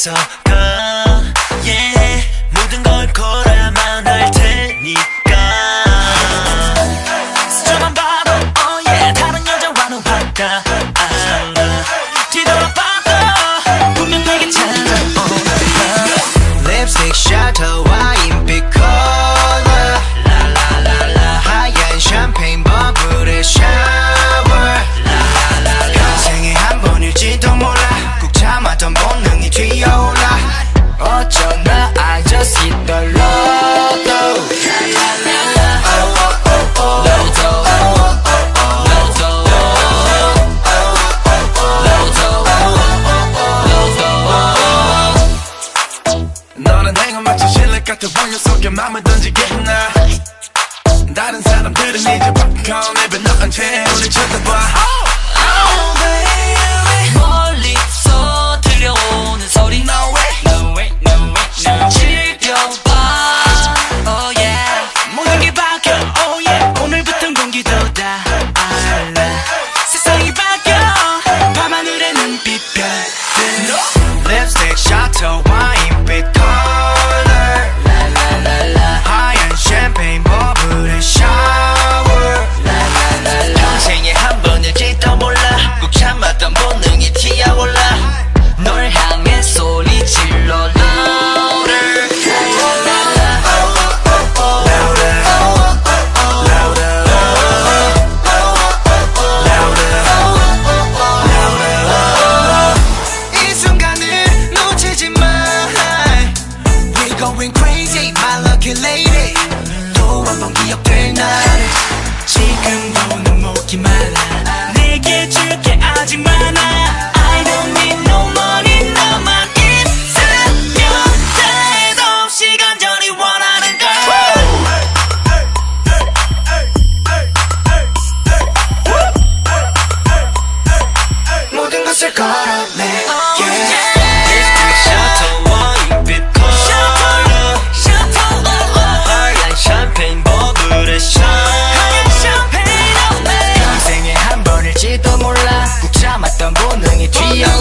피해서 가. Yeah. 모든 걸 걸어야만 할 테니까. 저만 봐도 oh yeah. 다른 여자와는 버블의 샤워 라라라라 평생에 한 번일지도 몰라 마치 실력 같은 원료 속에 맘을 던지겠나? 다른 사람들은 이제 팝콘 입에 넣은 채 우리 쳐다봐. and 去呀